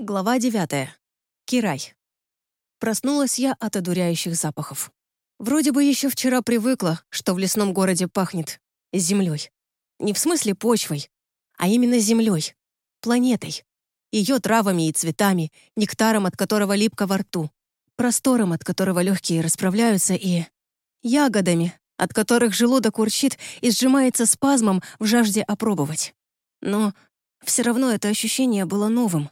Глава девятая. Кирай. Проснулась я от одуряющих запахов. Вроде бы еще вчера привыкла, что в лесном городе пахнет землей. Не в смысле почвой, а именно землей, планетой. Ее травами и цветами, нектаром, от которого липко во рту, простором, от которого легкие расправляются, и ягодами, от которых желудок урчит и сжимается спазмом в жажде опробовать. Но все равно это ощущение было новым.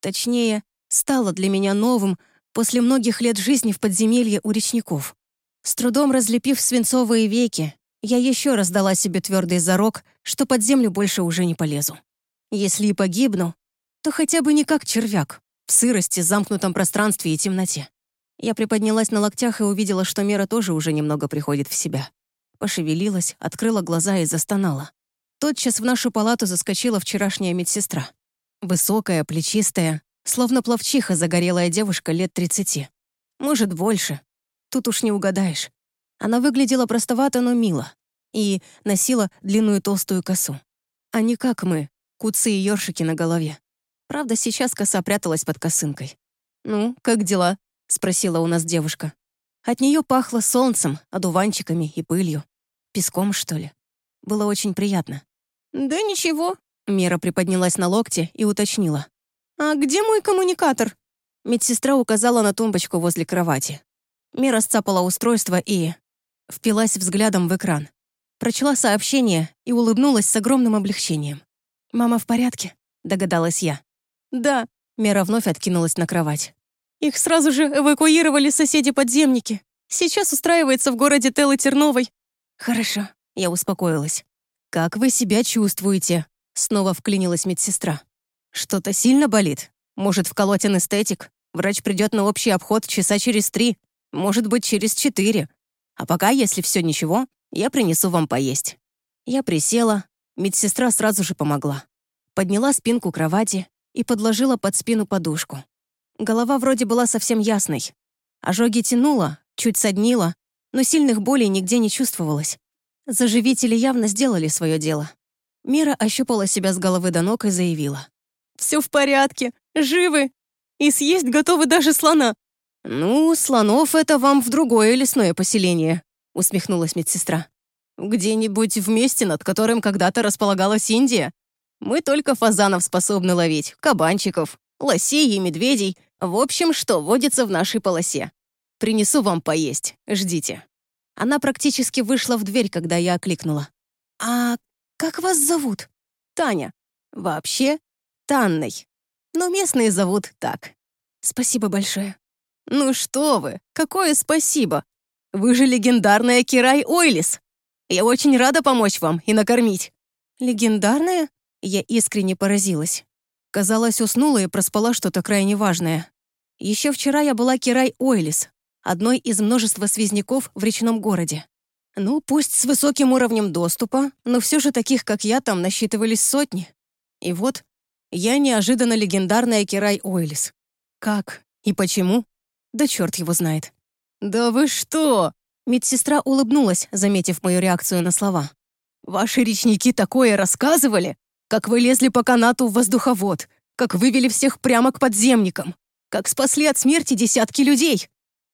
Точнее, стало для меня новым после многих лет жизни в подземелье у речников. С трудом разлепив свинцовые веки, я еще раз дала себе твердый зарок, что под землю больше уже не полезу. Если и погибну, то хотя бы не как червяк, в сырости, замкнутом пространстве и темноте. Я приподнялась на локтях и увидела, что Мера тоже уже немного приходит в себя. Пошевелилась, открыла глаза и застонала. Тотчас в нашу палату заскочила вчерашняя медсестра. Высокая, плечистая, словно пловчиха загорелая девушка лет тридцати. Может, больше. Тут уж не угадаешь. Она выглядела простовато, но мило. И носила длинную толстую косу. А не как мы, куцы и ёршики на голове. Правда, сейчас коса пряталась под косынкой. «Ну, как дела?» — спросила у нас девушка. От нее пахло солнцем, одуванчиками и пылью. Песком, что ли. Было очень приятно. «Да ничего», Мера приподнялась на локте и уточнила. «А где мой коммуникатор?» Медсестра указала на тумбочку возле кровати. Мера сцапала устройство и... впилась взглядом в экран. Прочла сообщение и улыбнулась с огромным облегчением. «Мама в порядке?» — догадалась я. «Да», — Мера вновь откинулась на кровать. «Их сразу же эвакуировали соседи-подземники. Сейчас устраивается в городе Телы Терновой». «Хорошо», — я успокоилась. «Как вы себя чувствуете?» Снова вклинилась медсестра. «Что-то сильно болит? Может, вколоть анестетик? Врач придет на общий обход часа через три, может быть, через четыре. А пока, если все ничего, я принесу вам поесть». Я присела, медсестра сразу же помогла. Подняла спинку кровати и подложила под спину подушку. Голова вроде была совсем ясной. Ожоги тянуло, чуть соднило, но сильных болей нигде не чувствовалось. Заживители явно сделали свое дело. Мира ощупала себя с головы до ног и заявила. «Все в порядке, живы, и съесть готовы даже слона». «Ну, слонов это вам в другое лесное поселение», — усмехнулась медсестра. «Где-нибудь в месте, над которым когда-то располагалась Индия. Мы только фазанов способны ловить, кабанчиков, лосей и медведей, в общем, что водится в нашей полосе. Принесу вам поесть, ждите». Она практически вышла в дверь, когда я окликнула. «А «Как вас зовут?» «Таня. Вообще, Танной. Но местные зовут так. Спасибо большое». «Ну что вы, какое спасибо! Вы же легендарная Кирай Ойлис. Я очень рада помочь вам и накормить». «Легендарная?» Я искренне поразилась. Казалось, уснула и проспала что-то крайне важное. Еще вчера я была Кирай Ойлис, одной из множества связняков в речном городе. Ну, пусть с высоким уровнем доступа, но все же таких, как я, там насчитывались сотни. И вот я неожиданно легендарная Кирай Ойлис. Как и почему? Да черт его знает. «Да вы что?» Медсестра улыбнулась, заметив мою реакцию на слова. «Ваши речники такое рассказывали? Как вы лезли по канату в воздуховод, как вывели всех прямо к подземникам, как спасли от смерти десятки людей.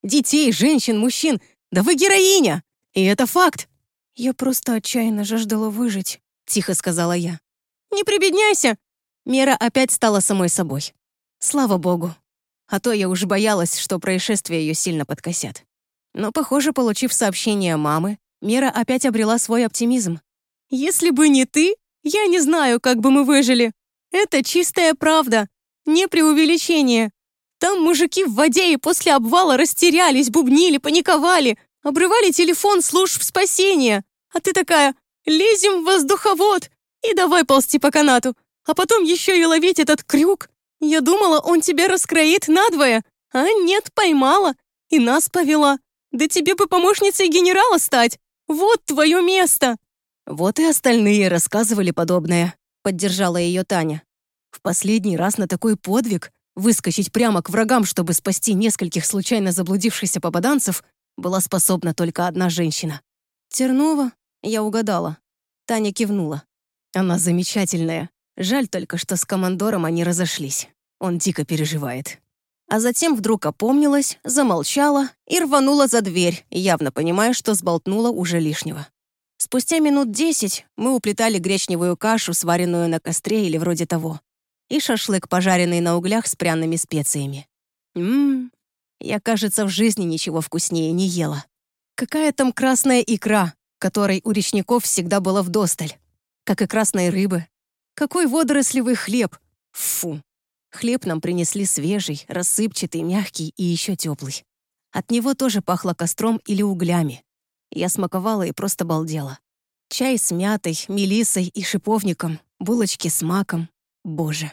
Детей, женщин, мужчин. Да вы героиня!» И это факт. Я просто отчаянно жаждала выжить, тихо сказала я. Не прибедняйся. Мера опять стала самой собой. Слава богу. А то я уж боялась, что происшествия ее сильно подкосят. Но, похоже, получив сообщение мамы, Мера опять обрела свой оптимизм. «Если бы не ты, я не знаю, как бы мы выжили. Это чистая правда, не преувеличение. Там мужики в воде и после обвала растерялись, бубнили, паниковали. Обрывали телефон служб спасения. А ты такая, лезем в воздуховод и давай ползти по канату. А потом еще и ловить этот крюк. Я думала, он тебя раскроит надвое. А нет, поймала. И нас повела. Да тебе бы помощницей генерала стать. Вот твое место. Вот и остальные рассказывали подобное. Поддержала ее Таня. В последний раз на такой подвиг выскочить прямо к врагам, чтобы спасти нескольких случайно заблудившихся попаданцев, была способна только одна женщина. «Тернова?» Я угадала. Таня кивнула. Она замечательная. Жаль только, что с командором они разошлись. Он дико переживает. А затем вдруг опомнилась, замолчала и рванула за дверь, явно понимая, что сболтнула уже лишнего. Спустя минут десять мы уплетали гречневую кашу, сваренную на костре или вроде того, и шашлык, пожаренный на углях с пряными специями. Ммм, я, кажется, в жизни ничего вкуснее не ела. Какая там красная икра, которой у речников всегда было вдосталь. Как и красной рыбы. Какой водорослевый хлеб. Фу. Хлеб нам принесли свежий, рассыпчатый, мягкий и еще теплый. От него тоже пахло костром или углями. Я смаковала и просто балдела. Чай с мятой, мелиссой и шиповником, булочки с маком. Боже,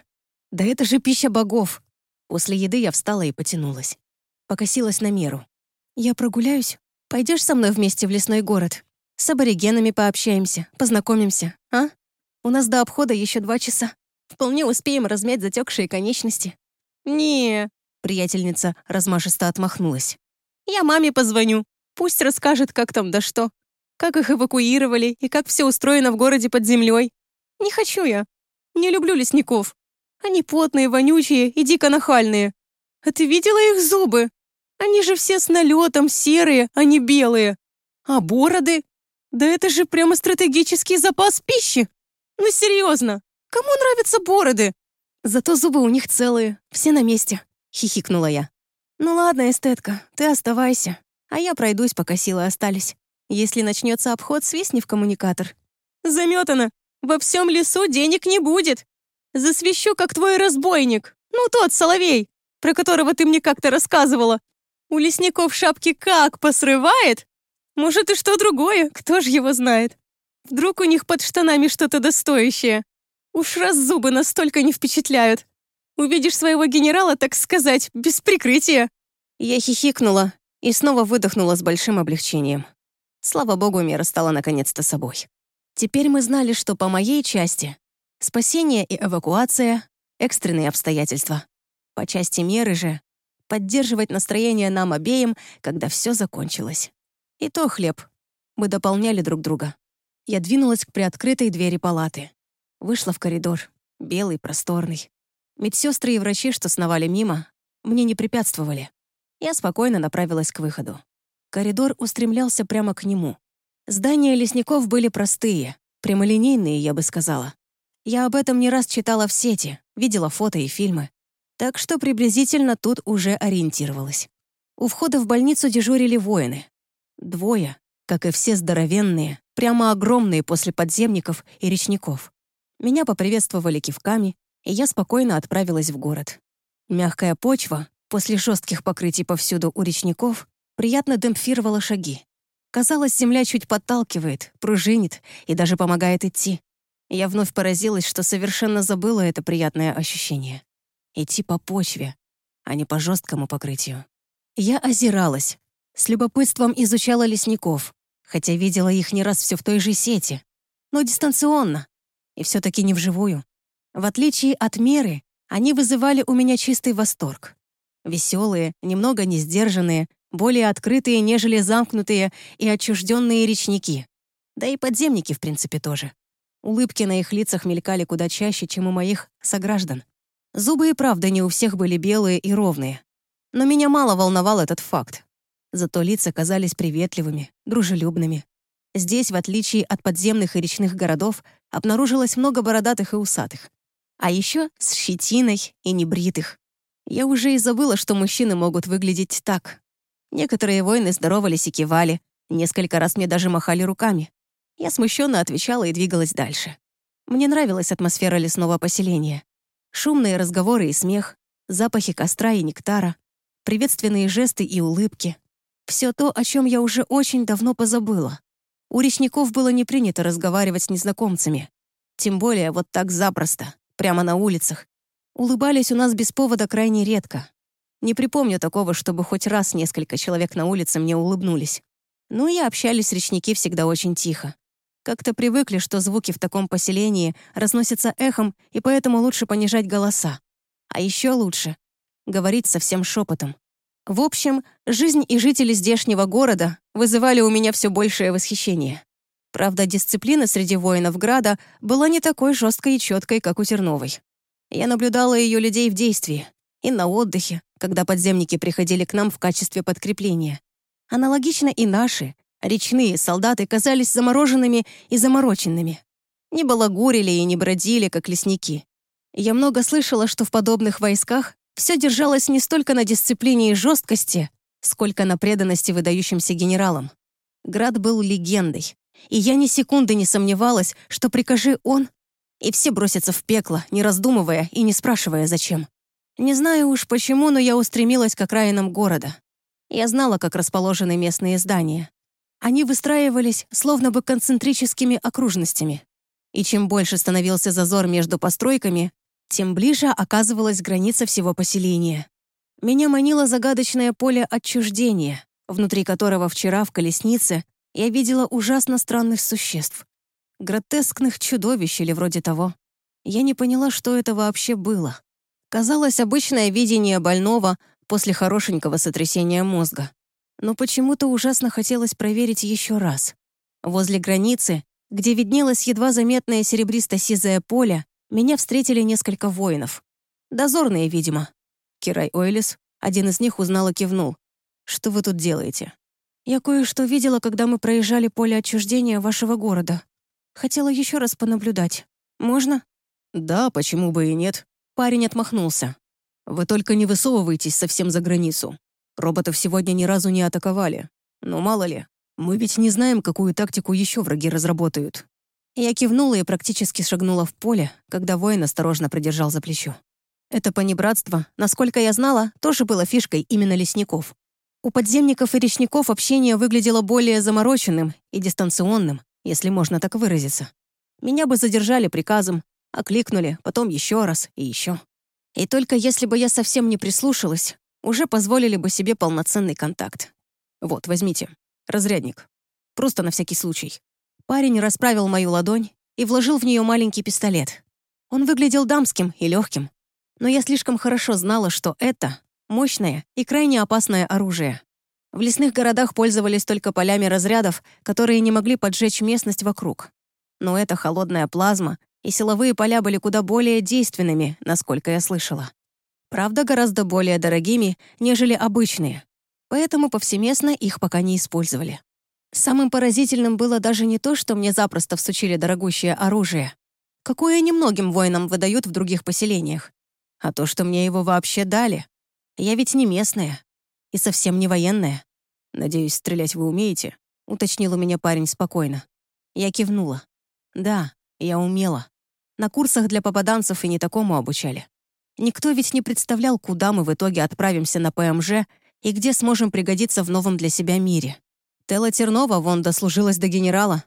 да это же пища богов! После еды я встала и потянулась. Покосилась на меру. «Я прогуляюсь? Пойдешь со мной вместе в лесной город? С аборигенами пообщаемся, познакомимся, а? У нас до обхода еще два часа. Вполне успеем размять затекшие конечности». «Не», — приятельница размашисто отмахнулась. «Я маме позвоню. Пусть расскажет, как там да что. Как их эвакуировали и как все устроено в городе под землей. Не хочу я. Не люблю лесников. Они потные, вонючие и дико нахальные. А ты видела их зубы? Они же все с налетом, серые, а не белые. А бороды? Да это же прямо стратегический запас пищи. Ну серьезно, Кому нравятся бороды? Зато зубы у них целые, все на месте», — хихикнула я. «Ну ладно, эстетка, ты оставайся, а я пройдусь, пока силы остались. Если начнется обход, свистни в коммуникатор». «Заметано! Во всем лесу денег не будет! Засвещу, как твой разбойник, ну тот, Соловей, про которого ты мне как-то рассказывала. У лесников шапки как посрывает? Может, и что другое, кто ж его знает? Вдруг у них под штанами что-то достоящее?» Уж раз зубы настолько не впечатляют. Увидишь своего генерала, так сказать, без прикрытия». Я хихикнула и снова выдохнула с большим облегчением. Слава богу, мера стала наконец-то собой. Теперь мы знали, что по моей части спасение и эвакуация — экстренные обстоятельства. По части меры же — поддерживать настроение нам обеим, когда все закончилось. И то хлеб. Мы дополняли друг друга. Я двинулась к приоткрытой двери палаты. Вышла в коридор, белый, просторный. Медсестры и врачи, что сновали мимо, мне не препятствовали. Я спокойно направилась к выходу. Коридор устремлялся прямо к нему. Здания лесников были простые, прямолинейные, я бы сказала. Я об этом не раз читала в сети, видела фото и фильмы. Так что приблизительно тут уже ориентировалась. У входа в больницу дежурили воины. Двое, как и все здоровенные, прямо огромные после подземников и речников. Меня поприветствовали кивками, и я спокойно отправилась в город. Мягкая почва, после жестких покрытий повсюду у речников, приятно демпфировала шаги. Казалось, земля чуть подталкивает, пружинит и даже помогает идти. Я вновь поразилась, что совершенно забыла это приятное ощущение. Идти по почве, а не по жесткому покрытию. Я озиралась, с любопытством изучала лесников, хотя видела их не раз все в той же сети, но дистанционно, и все-таки не вживую. В отличие от меры, они вызывали у меня чистый восторг. Веселые, немного несдержанные, более открытые, нежели замкнутые и отчужденные речники. Да и подземники, в принципе, тоже. Улыбки на их лицах мелькали куда чаще, чем у моих сограждан. Зубы и правда не у всех были белые и ровные. Но меня мало волновал этот факт. Зато лица казались приветливыми, дружелюбными. Здесь, в отличие от подземных и речных городов, обнаружилось много бородатых и усатых. А еще с щетиной и небритых. Я уже и забыла, что мужчины могут выглядеть так. Некоторые воины здоровались и кивали, несколько раз мне даже махали руками. Я смущенно отвечала и двигалась дальше. Мне нравилась атмосфера лесного поселения. Шумные разговоры и смех, запахи костра и нектара, приветственные жесты и улыбки. Все то, о чем я уже очень давно позабыла. У речников было не принято разговаривать с незнакомцами. Тем более вот так запросто, прямо на улицах. Улыбались у нас без повода крайне редко. Не припомню такого, чтобы хоть раз несколько человек на улице мне улыбнулись. Ну и общались речники всегда очень тихо. Как-то привыкли, что звуки в таком поселении разносятся эхом, и поэтому лучше понижать голоса. А еще лучше — говорить совсем шепотом. В общем, жизнь и жители здешнего города вызывали у меня все большее восхищение. Правда, дисциплина среди воинов Града была не такой жесткой и четкой, как у Терновой. Я наблюдала ее людей в действии и на отдыхе, когда подземники приходили к нам в качестве подкрепления. Аналогично и наши, речные солдаты, казались замороженными и замороченными. Не балагурили и не бродили, как лесники. Я много слышала, что в подобных войсках все держалось не столько на дисциплине и жесткости, сколько на преданности выдающимся генералам. Град был легендой, и я ни секунды не сомневалась, что прикажи он, и все бросятся в пекло, не раздумывая и не спрашивая, зачем. Не знаю уж почему, но я устремилась к окраинам города. Я знала, как расположены местные здания. Они выстраивались словно бы концентрическими окружностями. И чем больше становился зазор между постройками, тем ближе оказывалась граница всего поселения. Меня манило загадочное поле отчуждения, внутри которого вчера в колеснице я видела ужасно странных существ. Гротескных чудовищ или вроде того. Я не поняла, что это вообще было. Казалось, обычное видение больного после хорошенького сотрясения мозга. Но почему-то ужасно хотелось проверить еще раз. Возле границы, где виднелось едва заметное серебристо-сизое поле, меня встретили несколько воинов. Дозорные, видимо. Кирай Ойлис, один из них узнал и кивнул. «Что вы тут делаете?» «Я кое-что видела, когда мы проезжали поле отчуждения вашего города. Хотела еще раз понаблюдать. Можно?» «Да, почему бы и нет?» Парень отмахнулся. «Вы только не высовывайтесь совсем за границу. Роботов сегодня ни разу не атаковали. Но мало ли, мы ведь не знаем, какую тактику еще враги разработают». Я кивнула и практически шагнула в поле, когда воин осторожно придержал за плечо. Это понебратство, насколько я знала, тоже было фишкой именно лесников. У подземников и речников общение выглядело более замороченным и дистанционным, если можно так выразиться. Меня бы задержали приказом, окликнули, потом еще раз и еще. И только если бы я совсем не прислушалась, уже позволили бы себе полноценный контакт. Вот, возьмите. Разрядник. Просто на всякий случай. Парень расправил мою ладонь и вложил в нее маленький пистолет. Он выглядел дамским и легким, но я слишком хорошо знала, что это мощное и крайне опасное оружие. В лесных городах пользовались только полями разрядов, которые не могли поджечь местность вокруг. Но эта холодная плазма и силовые поля были куда более действенными, насколько я слышала. Правда, гораздо более дорогими, нежели обычные, поэтому повсеместно их пока не использовали. Самым поразительным было даже не то, что мне запросто всучили дорогущее оружие, какое немногим воинам выдают в других поселениях, а то, что мне его вообще дали. Я ведь не местная и совсем не военная. «Надеюсь, стрелять вы умеете?» — уточнил у меня парень спокойно. Я кивнула. «Да, я умела. На курсах для попаданцев и не такому обучали. Никто ведь не представлял, куда мы в итоге отправимся на ПМЖ и где сможем пригодиться в новом для себя мире. Телла Тернова вон дослужилась до генерала.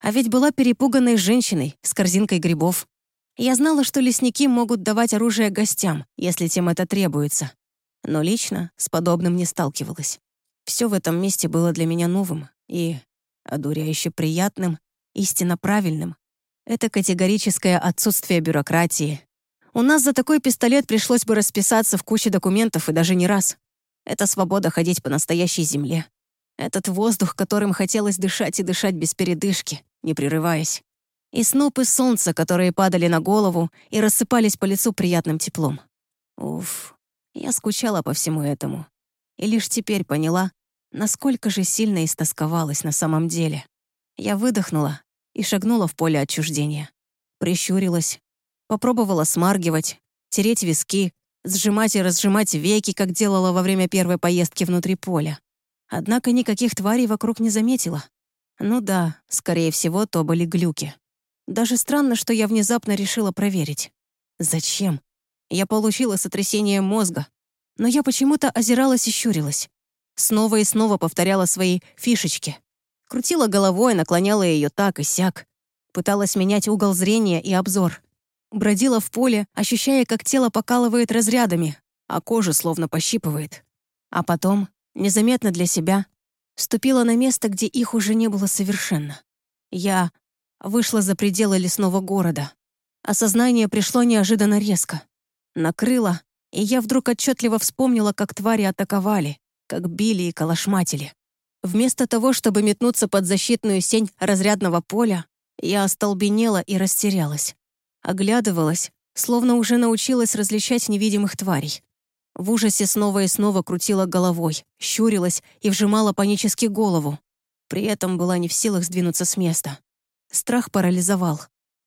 А ведь была перепуганной женщиной с корзинкой грибов. Я знала, что лесники могут давать оружие гостям, если тем это требуется но лично с подобным не сталкивалась. Все в этом месте было для меня новым и одуряюще приятным, истинно правильным. Это категорическое отсутствие бюрократии. У нас за такой пистолет пришлось бы расписаться в куче документов и даже не раз. Это свобода ходить по настоящей земле. Этот воздух, которым хотелось дышать и дышать без передышки, не прерываясь. И снопы солнца, которые падали на голову и рассыпались по лицу приятным теплом. Уф, я скучала по всему этому. И лишь теперь поняла, насколько же сильно истосковалась на самом деле. Я выдохнула и шагнула в поле отчуждения. Прищурилась, попробовала смаргивать, тереть виски, сжимать и разжимать веки, как делала во время первой поездки внутри поля. Однако никаких тварей вокруг не заметила. Ну да, скорее всего, то были глюки. Даже странно, что я внезапно решила проверить. Зачем? Я получила сотрясение мозга, но я почему-то озиралась и щурилась. Снова и снова повторяла свои фишечки. Крутила головой, наклоняла ее так и сяк. Пыталась менять угол зрения и обзор. Бродила в поле, ощущая, как тело покалывает разрядами, а кожа словно пощипывает. А потом, незаметно для себя, ступила на место, где их уже не было совершенно. Я вышла за пределы лесного города. Осознание пришло неожиданно резко накрыло, и я вдруг отчетливо вспомнила, как твари атаковали, как били и калашматили. Вместо того, чтобы метнуться под защитную сень разрядного поля, я остолбенела и растерялась. Оглядывалась, словно уже научилась различать невидимых тварей. В ужасе снова и снова крутила головой, щурилась и вжимала панически голову. При этом была не в силах сдвинуться с места. Страх парализовал.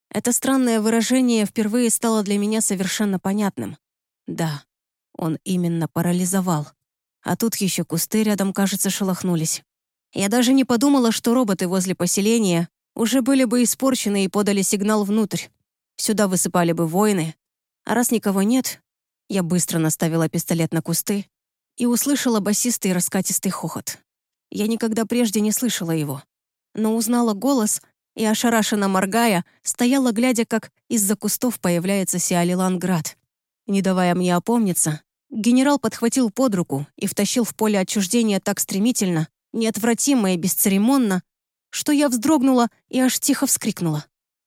Это странное выражение впервые стало для меня совершенно понятным. Да, он именно парализовал. А тут еще кусты рядом, кажется, шелохнулись. Я даже не подумала, что роботы возле поселения уже были бы испорчены и подали сигнал внутрь. Сюда высыпали бы воины. А раз никого нет, я быстро наставила пистолет на кусты и услышала басистый раскатистый хохот. Я никогда прежде не слышала его, но узнала голос и, ошарашенно моргая, стояла, глядя, как из-за кустов появляется Сиалилан Град. Не давая мне опомниться, генерал подхватил под руку и втащил в поле отчуждения так стремительно, неотвратимо и бесцеремонно, что я вздрогнула и аж тихо вскрикнула.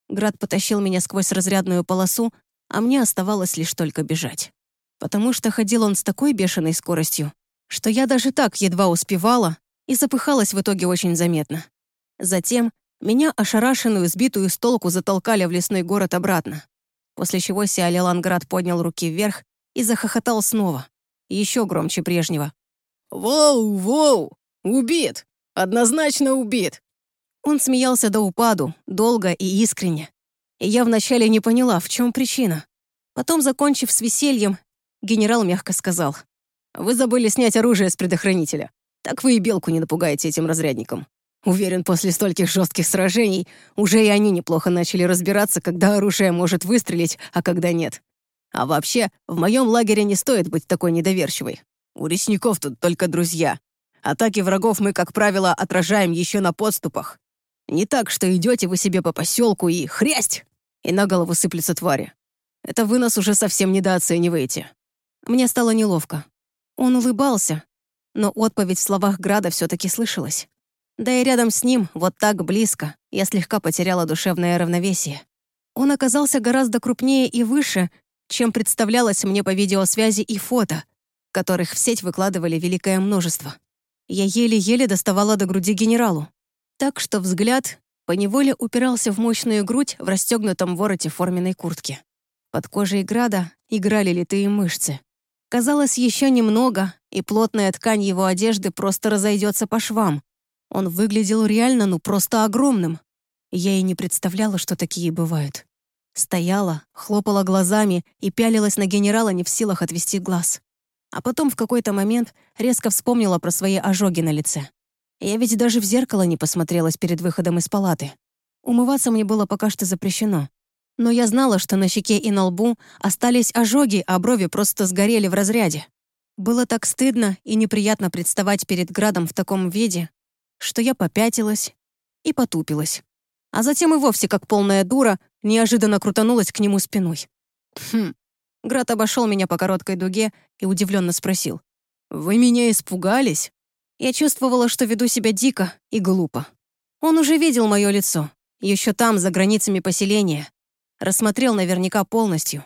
Град потащил меня сквозь разрядную полосу, а мне оставалось лишь только бежать. Потому что ходил он с такой бешеной скоростью, что я даже так едва успевала и запыхалась в итоге очень заметно. Затем меня, ошарашенную, сбитую с толку, затолкали в лесной город обратно. После чего Сиалеланград поднял руки вверх и захохотал снова. Еще громче прежнего. «Воу, воу! Убит! Однозначно убит!» Он смеялся до упаду, долго и искренне. И я вначале не поняла, в чем причина. Потом, закончив с весельем, генерал мягко сказал. «Вы забыли снять оружие с предохранителя. Так вы и белку не напугаете этим разрядником. Уверен, после стольких жестких сражений уже и они неплохо начали разбираться, когда оружие может выстрелить, а когда нет. А вообще, в моем лагере не стоит быть такой недоверчивой. У лесников тут только друзья. Атаки врагов мы, как правило, отражаем еще на подступах. Не так, что идете вы себе по поселку и хрясть, и на голову сыплются твари. Это вы нас уже совсем недооцениваете. Мне стало неловко. Он улыбался, но отповедь в словах Града все-таки слышалась. Да и рядом с ним, вот так близко, я слегка потеряла душевное равновесие. Он оказался гораздо крупнее и выше, чем представлялось мне по видеосвязи и фото, которых в сеть выкладывали великое множество. Я еле-еле доставала до груди генералу. Так что взгляд поневоле упирался в мощную грудь в расстегнутом вороте форменной куртки. Под кожей Града играли литые мышцы. Казалось, еще немного, и плотная ткань его одежды просто разойдется по швам. Он выглядел реально, ну, просто огромным. Я и не представляла, что такие бывают. Стояла, хлопала глазами и пялилась на генерала не в силах отвести глаз. А потом в какой-то момент резко вспомнила про свои ожоги на лице. Я ведь даже в зеркало не посмотрелась перед выходом из палаты. Умываться мне было пока что запрещено. Но я знала, что на щеке и на лбу остались ожоги, а брови просто сгорели в разряде. Было так стыдно и неприятно представать перед градом в таком виде, что я попятилась и потупилась. А затем и вовсе, как полная дура, неожиданно крутанулась к нему спиной. Хм. Град обошел меня по короткой дуге и удивленно спросил. «Вы меня испугались?» Я чувствовала, что веду себя дико и глупо. Он уже видел мое лицо, еще там, за границами поселения. Рассмотрел наверняка полностью.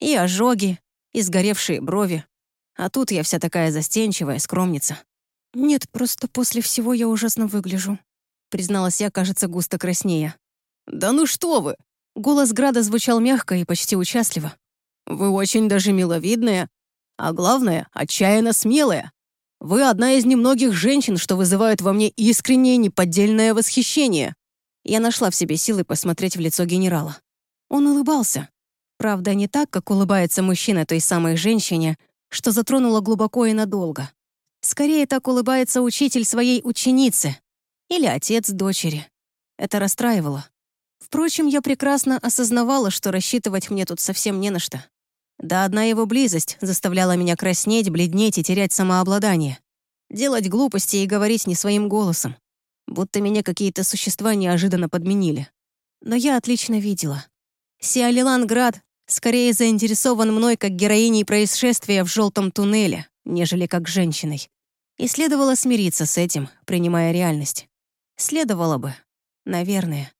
И ожоги, и сгоревшие брови, а тут я вся такая застенчивая, скромница. «Нет, просто после всего я ужасно выгляжу», призналась я, кажется, густо краснея. «Да ну что вы!» Голос Града звучал мягко и почти участливо. «Вы очень даже миловидная, а главное, отчаянно смелая. Вы одна из немногих женщин, что вызывают во мне искреннее неподдельное восхищение». Я нашла в себе силы посмотреть в лицо генерала. Он улыбался. Правда, не так, как улыбается мужчина той самой женщине, что затронуло глубоко и надолго. Скорее так улыбается учитель своей ученицы или отец дочери. Это расстраивало. Впрочем, я прекрасно осознавала, что рассчитывать мне тут совсем не на что. Да одна его близость заставляла меня краснеть, бледнеть и терять самообладание. Делать глупости и говорить не своим голосом. Будто меня какие-то существа неожиданно подменили. Но я отлично видела. Сиалилан Град скорее заинтересован мной как героиней происшествия в желтом туннеле, нежели как женщиной. И следовало смириться с этим, принимая реальность. Следовало бы. Наверное.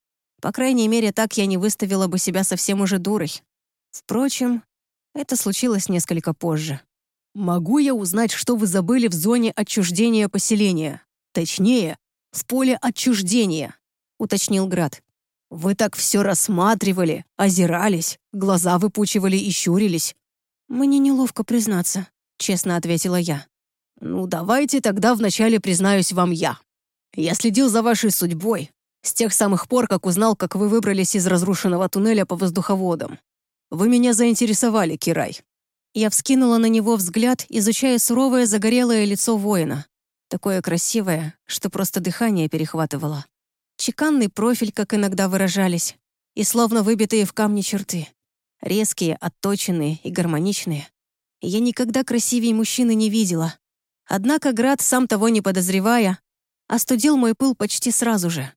По крайней мере, так я не выставила бы себя совсем уже дурой. Впрочем, это случилось несколько позже. «Могу я узнать, что вы забыли в зоне отчуждения поселения? Точнее, в поле отчуждения», — уточнил Град. Вы так все рассматривали, озирались, глаза выпучивали и щурились. Мне неловко признаться, честно ответила я. Ну, давайте тогда вначале признаюсь вам я. Я следил за вашей судьбой с тех самых пор, как узнал, как вы выбрались из разрушенного туннеля по воздуховодам. Вы меня заинтересовали, Кирай. Я вскинула на него взгляд, изучая суровое загорелое лицо воина. Такое красивое, что просто дыхание перехватывало. Чеканный профиль, как иногда выражались, и словно выбитые в камне черты. Резкие, отточенные и гармоничные. Я никогда красивее мужчины не видела. Однако Град, сам того не подозревая, остудил мой пыл почти сразу же.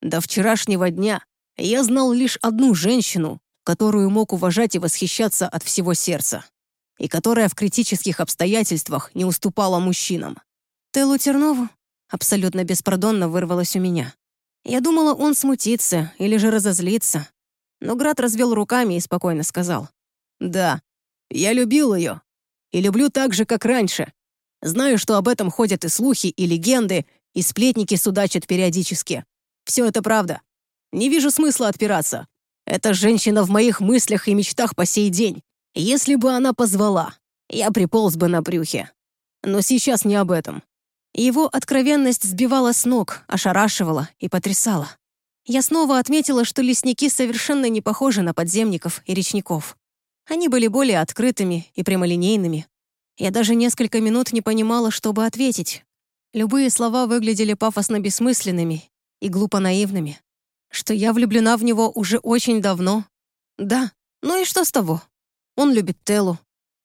До вчерашнего дня я знал лишь одну женщину, которую мог уважать и восхищаться от всего сердца и которая в критических обстоятельствах не уступала мужчинам. Телу Тернову абсолютно беспардонно вырвалось у меня. Я думала, он смутится или же разозлится. Но Град развел руками и спокойно сказал. «Да, я любил ее. И люблю так же, как раньше. Знаю, что об этом ходят и слухи, и легенды, и сплетники судачат периодически. Все это правда. Не вижу смысла отпираться. Эта женщина в моих мыслях и мечтах по сей день. Если бы она позвала, я приполз бы на брюхе. Но сейчас не об этом. Его откровенность сбивала с ног, ошарашивала и потрясала. Я снова отметила, что лесники совершенно не похожи на подземников и речников. Они были более открытыми и прямолинейными. Я даже несколько минут не понимала, чтобы ответить. Любые слова выглядели пафосно бессмысленными и глупо наивными. Что я влюблена в него уже очень давно. Да, ну и что с того? Он любит Телу,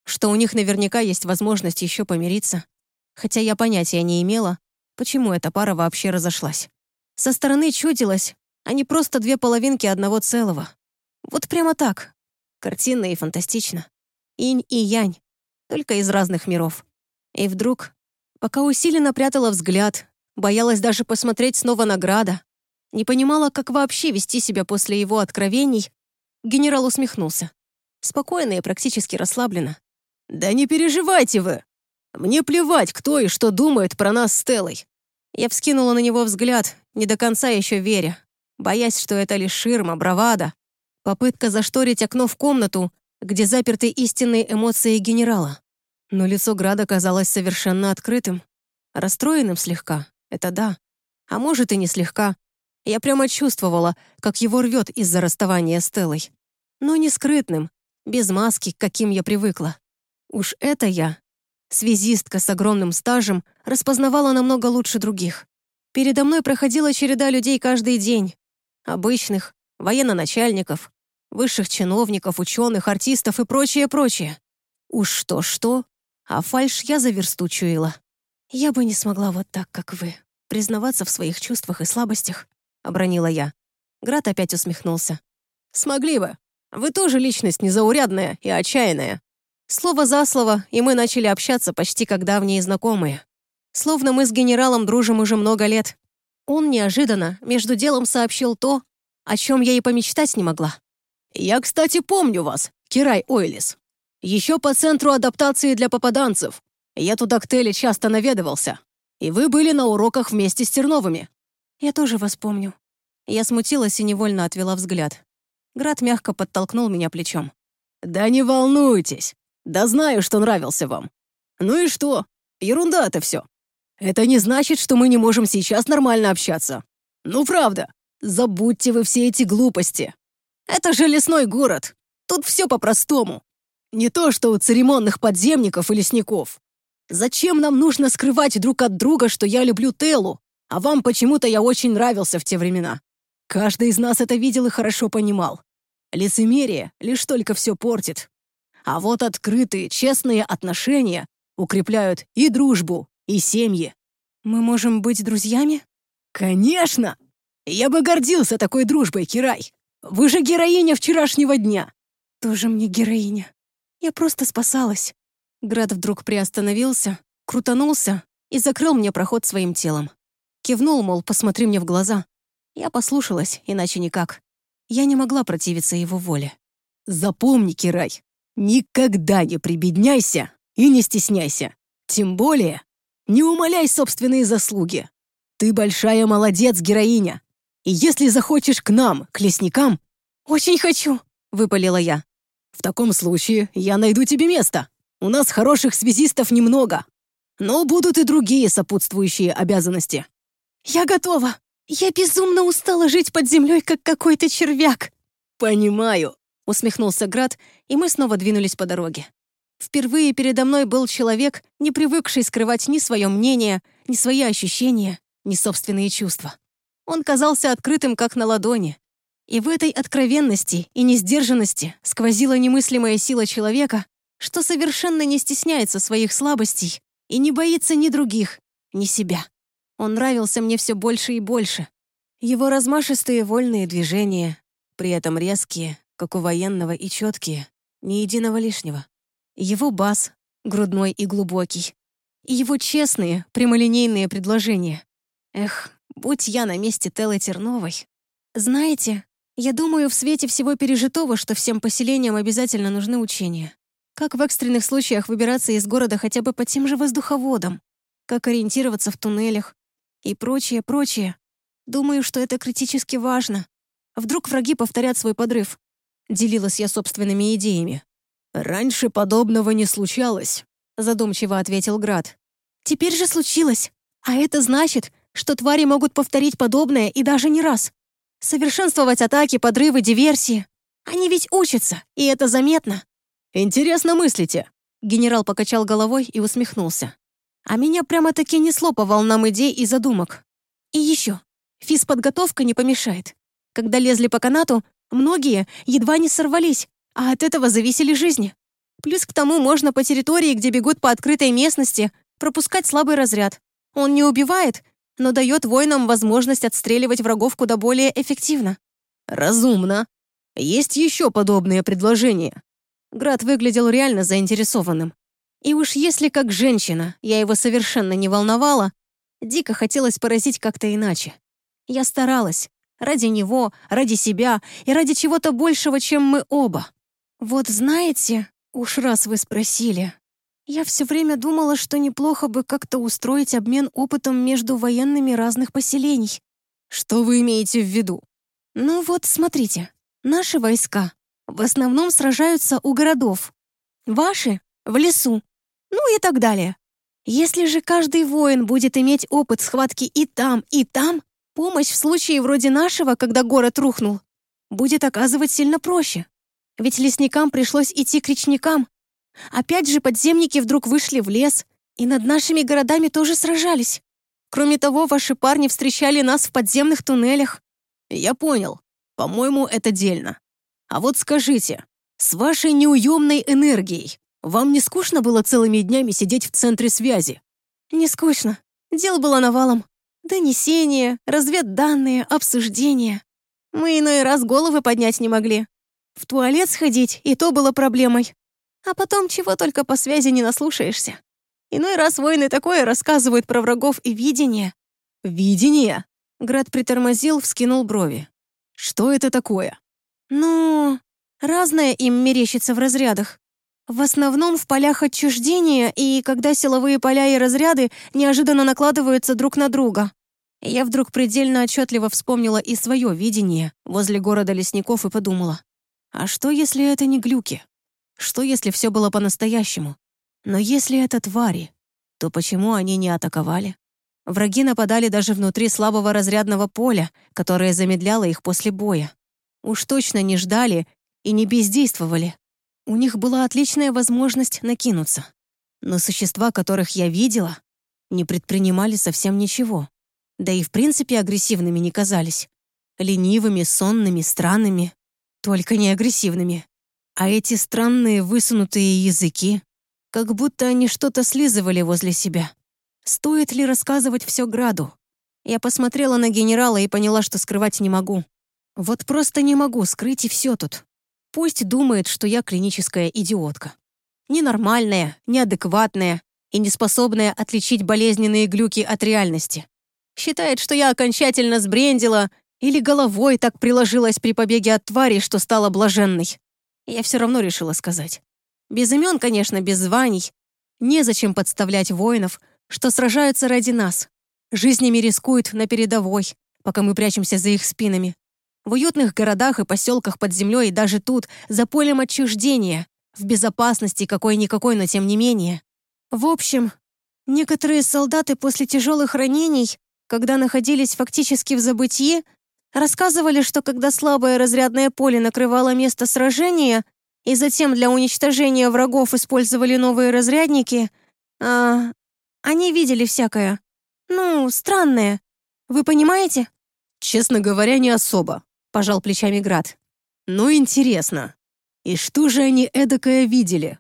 что у них наверняка есть возможность еще помириться. Хотя я понятия не имела, почему эта пара вообще разошлась. Со стороны чудилось, они просто две половинки одного целого. Вот прямо так. Картинно и фантастично. Инь и янь, только из разных миров. И вдруг, пока усиленно прятала взгляд, боялась даже посмотреть снова награда, не понимала, как вообще вести себя после его откровений, генерал усмехнулся. Спокойно и практически расслабленно. «Да не переживайте вы! Мне плевать, кто и что думает про нас с Телой!» Я вскинула на него взгляд, не до конца еще веря, боясь, что это лишь ширма, бравада, попытка зашторить окно в комнату, где заперты истинные эмоции генерала. Но лицо Града казалось совершенно открытым, расстроенным слегка, это да. А может и не слегка. Я прямо чувствовала, как его рвет из-за расставания с Телой. Но не скрытным, без маски, к каким я привыкла. Уж это я, связистка с огромным стажем, распознавала намного лучше других. Передо мной проходила череда людей каждый день. Обычных, военно-начальников, высших чиновников, ученых, артистов и прочее-прочее. Уж что-что, а фальшь я за версту чуяла. «Я бы не смогла вот так, как вы, признаваться в своих чувствах и слабостях», — обронила я. Град опять усмехнулся. «Смогли бы. Вы тоже личность незаурядная и отчаянная». Слово за слово, и мы начали общаться почти как давние знакомые. Словно мы с генералом дружим уже много лет. Он неожиданно между делом сообщил то, о чем я и помечтать не могла. «Я, кстати, помню вас, Кирай Ойлис. Еще по центру адаптации для попаданцев. Я туда к Теле часто наведывался. И вы были на уроках вместе с Терновыми». «Я тоже вас помню». Я смутилась и невольно отвела взгляд. Град мягко подтолкнул меня плечом. «Да не волнуйтесь. Да знаю, что нравился вам. Ну и что? Ерунда это все. Это не значит, что мы не можем сейчас нормально общаться. Ну правда, забудьте вы все эти глупости. Это же лесной город. Тут все по-простому. Не то, что у церемонных подземников и лесников. Зачем нам нужно скрывать друг от друга, что я люблю Телу, а вам почему-то я очень нравился в те времена? Каждый из нас это видел и хорошо понимал. Лицемерие лишь только все портит. А вот открытые, честные отношения укрепляют и дружбу, и семьи. Мы можем быть друзьями? Конечно! Я бы гордился такой дружбой, Кирай. Вы же героиня вчерашнего дня. Тоже мне героиня. Я просто спасалась. Град вдруг приостановился, крутанулся и закрыл мне проход своим телом. Кивнул, мол, посмотри мне в глаза. Я послушалась, иначе никак. Я не могла противиться его воле. «Запомни, Кирай, никогда не прибедняйся и не стесняйся. Тем более, не умоляй собственные заслуги. Ты большая молодец, героиня. И если захочешь к нам, к лесникам...» «Очень хочу», — выпалила я. «В таком случае я найду тебе место. У нас хороших связистов немного. Но будут и другие сопутствующие обязанности». «Я готова. Я безумно устала жить под землей, как какой-то червяк». «Понимаю», — усмехнулся Град, и мы снова двинулись по дороге. Впервые передо мной был человек, не привыкший скрывать ни свое мнение, ни свои ощущения, ни собственные чувства. Он казался открытым, как на ладони. И в этой откровенности и несдержанности сквозила немыслимая сила человека, что совершенно не стесняется своих слабостей и не боится ни других, ни себя. Он нравился мне все больше и больше. Его размашистые вольные движения, при этом резкие, как у военного, и четкие, ни единого лишнего. Его бас, грудной и глубокий. И его честные, прямолинейные предложения. Эх, будь я на месте Телы Терновой. Знаете, я думаю, в свете всего пережитого, что всем поселениям обязательно нужны учения. Как в экстренных случаях выбираться из города хотя бы по тем же воздуховодам, как ориентироваться в туннелях и прочее, прочее. Думаю, что это критически важно. Вдруг враги повторят свой подрыв. Делилась я собственными идеями. «Раньше подобного не случалось», — задумчиво ответил Град. «Теперь же случилось. А это значит, что твари могут повторить подобное и даже не раз. Совершенствовать атаки, подрывы, диверсии. Они ведь учатся, и это заметно. «Интересно мыслите!» Генерал покачал головой и усмехнулся. А меня прямо-таки несло по волнам идей и задумок. И еще. Физподготовка не помешает. Когда лезли по канату, многие едва не сорвались, а от этого зависели жизни. Плюс к тому можно по территории, где бегут по открытой местности, пропускать слабый разряд. Он не убивает, но дает воинам возможность отстреливать врагов куда более эффективно. Разумно. Есть еще подобные предложения. Град выглядел реально заинтересованным. И уж если как женщина я его совершенно не волновала, дико хотелось поразить как-то иначе. Я старалась. Ради него, ради себя и ради чего-то большего, чем мы оба. Вот знаете, уж раз вы спросили, я все время думала, что неплохо бы как-то устроить обмен опытом между военными разных поселений. Что вы имеете в виду? Ну вот, смотрите, наши войска в основном сражаются у городов. Ваши — в лесу. Ну и так далее. Если же каждый воин будет иметь опыт схватки и там, и там, помощь в случае вроде нашего, когда город рухнул, будет оказывать сильно проще. Ведь лесникам пришлось идти к речникам. Опять же подземники вдруг вышли в лес, и над нашими городами тоже сражались. Кроме того, ваши парни встречали нас в подземных туннелях. Я понял. По-моему, это дельно. А вот скажите, с вашей неуемной энергией вам не скучно было целыми днями сидеть в центре связи? Не скучно. Дело было навалом. Донесения, разведданные, обсуждения. Мы иной раз головы поднять не могли. В туалет сходить и то было проблемой. А потом чего только по связи не наслушаешься. Иной раз воины такое рассказывают про врагов и видение. «Видение?» Град притормозил, вскинул брови. «Что это такое?» Ну, разное им мерещится в разрядах. В основном в полях отчуждения и когда силовые поля и разряды неожиданно накладываются друг на друга. Я вдруг предельно отчетливо вспомнила и свое видение возле города лесников и подумала, а что, если это не глюки? Что, если все было по-настоящему? Но если это твари, то почему они не атаковали? Враги нападали даже внутри слабого разрядного поля, которое замедляло их после боя. Уж точно не ждали и не бездействовали. У них была отличная возможность накинуться. Но существа, которых я видела, не предпринимали совсем ничего. Да и в принципе агрессивными не казались. Ленивыми, сонными, странными. Только не агрессивными. А эти странные высунутые языки, как будто они что-то слизывали возле себя. Стоит ли рассказывать все Граду? Я посмотрела на генерала и поняла, что скрывать не могу. Вот просто не могу скрыть и все тут. Пусть думает, что я клиническая идиотка. Ненормальная, неадекватная и неспособная отличить болезненные глюки от реальности. Считает, что я окончательно сбрендила или головой так приложилась при побеге от твари, что стала блаженной. Я все равно решила сказать. Без имен, конечно, без званий. Незачем подставлять воинов, что сражаются ради нас. Жизнями рискуют на передовой, пока мы прячемся за их спинами. В уютных городах и поселках под землей и даже тут, за полем отчуждения, в безопасности какой-никакой, но тем не менее. В общем, некоторые солдаты после тяжелых ранений, когда находились фактически в забытии, рассказывали, что когда слабое разрядное поле накрывало место сражения, и затем для уничтожения врагов использовали новые разрядники, а, они видели всякое. Ну, странное. Вы понимаете? Честно говоря, не особо, пожал плечами Град. Ну, интересно. И что же они эдакое видели?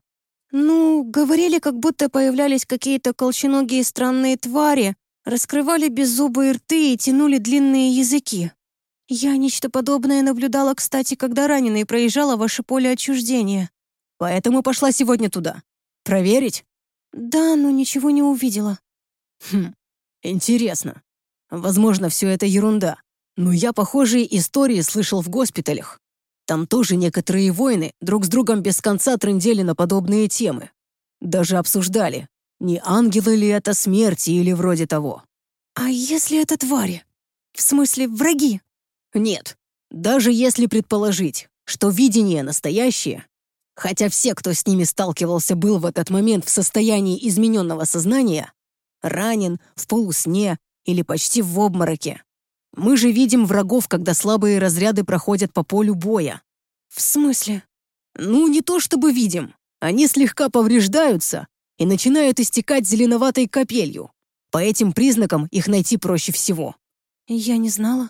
Ну, говорили, как будто появлялись какие-то колченогие странные твари, раскрывали беззубые рты и тянули длинные языки. Я нечто подобное наблюдала, кстати, когда раненый проезжала ваше поле отчуждения. Поэтому пошла сегодня туда. Проверить? Да, но ничего не увидела. Хм, интересно. Возможно, все это ерунда. Но я похожие истории слышал в госпиталях. Там тоже некоторые воины друг с другом без конца трындели на подобные темы. Даже обсуждали, не ангелы ли это смерти или вроде того. А если это твари? В смысле, враги? Нет. Даже если предположить, что видение настоящее, хотя все, кто с ними сталкивался, был в этот момент в состоянии измененного сознания, ранен, в полусне или почти в обмороке, мы же видим врагов, когда слабые разряды проходят по полю боя. В смысле? Ну, не то чтобы видим. Они слегка повреждаются и начинают истекать зеленоватой капелью. По этим признакам их найти проще всего. Я не знала.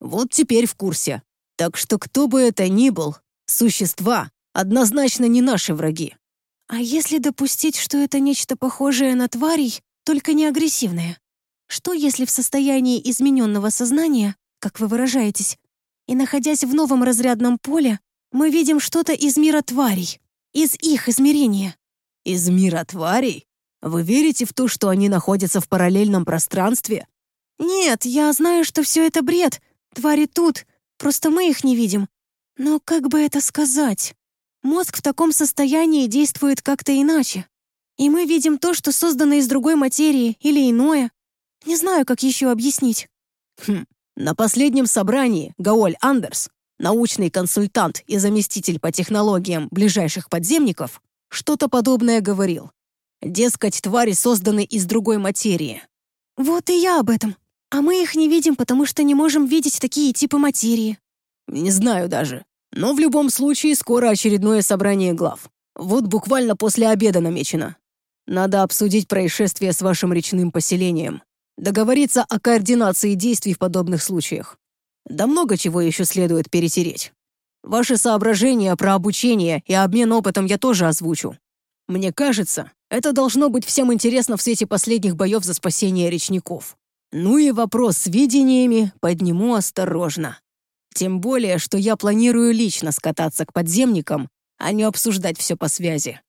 Вот теперь в курсе. Так что кто бы это ни был, существа однозначно не наши враги. А если допустить, что это нечто похожее на тварей, только не агрессивное? Что, если в состоянии измененного сознания, как вы выражаетесь, и находясь в новом разрядном поле, мы видим что-то из мира тварей, из их измерения? Из мира тварей? Вы верите в то, что они находятся в параллельном пространстве? Нет, я знаю, что все это бред. Твари тут, просто мы их не видим. Но как бы это сказать? Мозг в таком состоянии действует как-то иначе. И мы видим то, что создано из другой материи или иное. Не знаю, как еще объяснить. Хм. На последнем собрании Гаоль Андерс, научный консультант и заместитель по технологиям ближайших подземников, что-то подобное говорил. Дескать, твари созданы из другой материи. Вот и я об этом. А мы их не видим, потому что не можем видеть такие типы материи. Не знаю даже. Но в любом случае скоро очередное собрание глав. Вот буквально после обеда намечено. Надо обсудить происшествие с вашим речным поселением. Договориться о координации действий в подобных случаях. Да много чего еще следует перетереть. Ваши соображения про обучение и обмен опытом я тоже озвучу. Мне кажется, это должно быть всем интересно в свете последних боев за спасение речников. Ну и вопрос с видениями подниму осторожно. Тем более, что я планирую лично скататься к подземникам, а не обсуждать все по связи.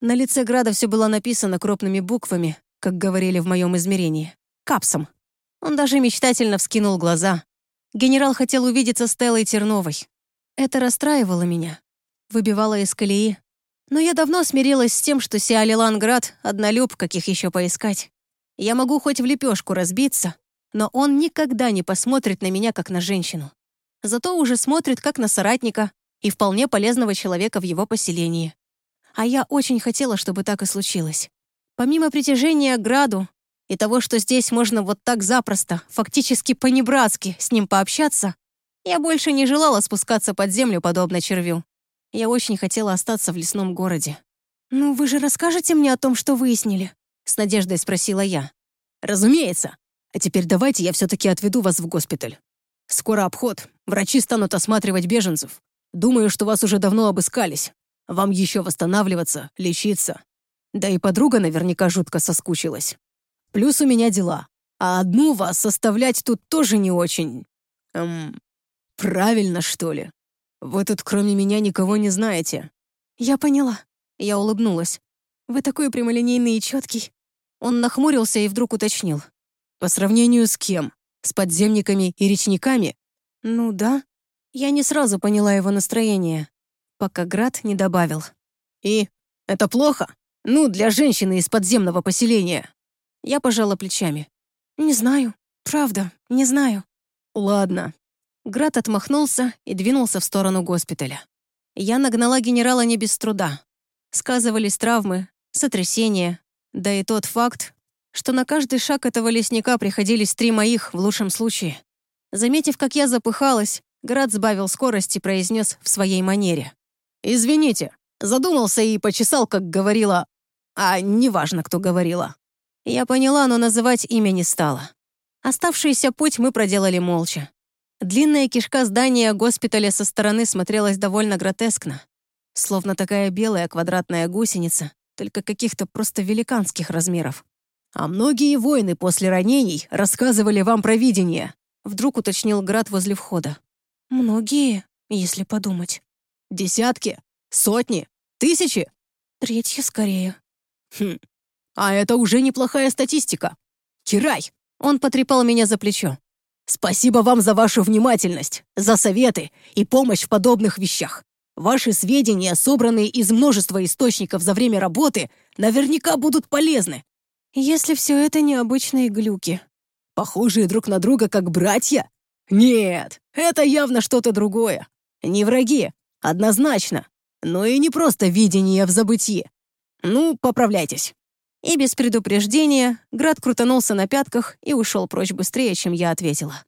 На лице Града все было написано крупными буквами, как говорили в моем измерении капсом. Он даже мечтательно вскинул глаза. Генерал хотел увидеться с Теллой Терновой. Это расстраивало меня, выбивало из колеи. Но я давно смирилась с тем, что Сиалиланград — однолюб, каких еще поискать. Я могу хоть в лепешку разбиться, но он никогда не посмотрит на меня, как на женщину. Зато уже смотрит, как на соратника и вполне полезного человека в его поселении. А я очень хотела, чтобы так и случилось. Помимо притяжения к Граду, и того, что здесь можно вот так запросто, фактически по-небратски с ним пообщаться, я больше не желала спускаться под землю, подобно червю. Я очень хотела остаться в лесном городе. «Ну, вы же расскажете мне о том, что выяснили?» — с надеждой спросила я. «Разумеется. А теперь давайте я все-таки отведу вас в госпиталь. Скоро обход. Врачи станут осматривать беженцев. Думаю, что вас уже давно обыскались. Вам еще восстанавливаться, лечиться. Да и подруга наверняка жутко соскучилась. Плюс у меня дела. А одну вас составлять тут тоже не очень... Эм, правильно, что ли? Вы тут кроме меня никого не знаете. Я поняла. Я улыбнулась. Вы такой прямолинейный и четкий. Он нахмурился и вдруг уточнил. По сравнению с кем? С подземниками и речниками? Ну да. Я не сразу поняла его настроение, пока Град не добавил. И это плохо? Ну, для женщины из подземного поселения. Я пожала плечами. «Не знаю. Правда, не знаю». ладно». Град отмахнулся и двинулся в сторону госпиталя. Я нагнала генерала не без труда. Сказывались травмы, сотрясения, да и тот факт, что на каждый шаг этого лесника приходились три моих, в лучшем случае. Заметив, как я запыхалась, Град сбавил скорость и произнес в своей манере. «Извините, задумался и почесал, как говорила... А неважно, кто говорила». Я поняла, но называть имя не стала. Оставшийся путь мы проделали молча. Длинная кишка здания госпиталя со стороны смотрелась довольно гротескно. Словно такая белая квадратная гусеница, только каких-то просто великанских размеров. «А многие воины после ранений рассказывали вам про видение», вдруг уточнил Град возле входа. «Многие, если подумать». «Десятки? Сотни? Тысячи?» «Третьи скорее». «Хм, а это уже неплохая статистика. Кирай!» Он потрепал меня за плечо. «Спасибо вам за вашу внимательность, за советы и помощь в подобных вещах. Ваши сведения, собранные из множества источников за время работы, наверняка будут полезны. Если все это необычные глюки. Похожие друг на друга как братья? Нет, это явно что-то другое. Не враги, однозначно. Но и не просто видение в забытии. Ну, поправляйтесь. И без предупреждения Град крутанулся на пятках и ушел прочь быстрее, чем я ответила.